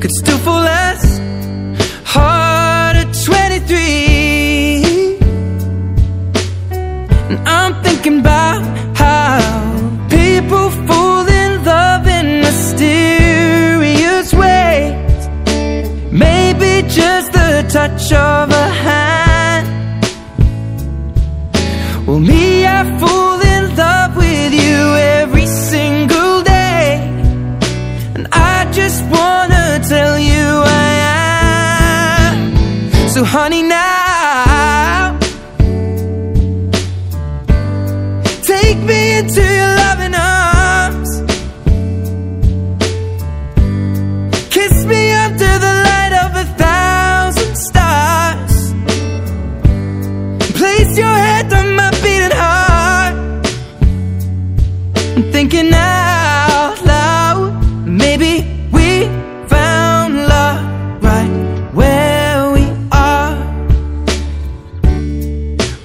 could still fall as hard at 23. And I'm thinking about how people fall in love in mysterious ways. Maybe just the touch of a hand. Well, me, I fall in love with you every single day. And I just wanna So, honey, now take me into your loving arms. Kiss me under the light of a thousand stars. Place your head on my beating heart. I'm thinking out loud. Maybe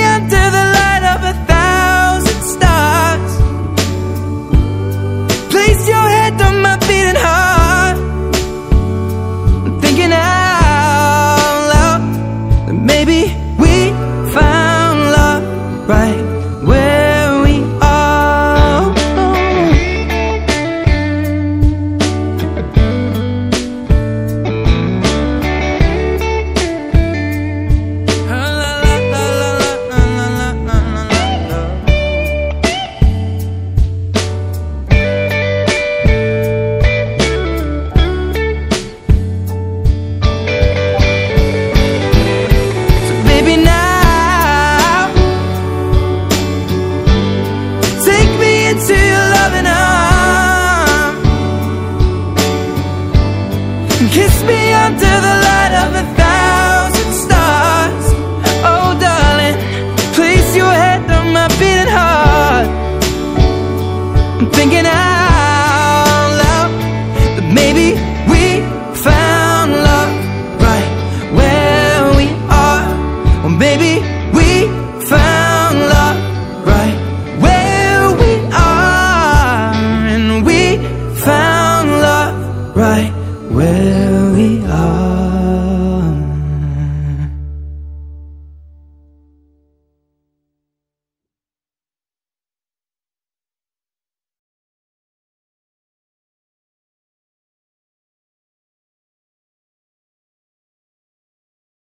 Kiss We found love right where we are, and we found love right where we are.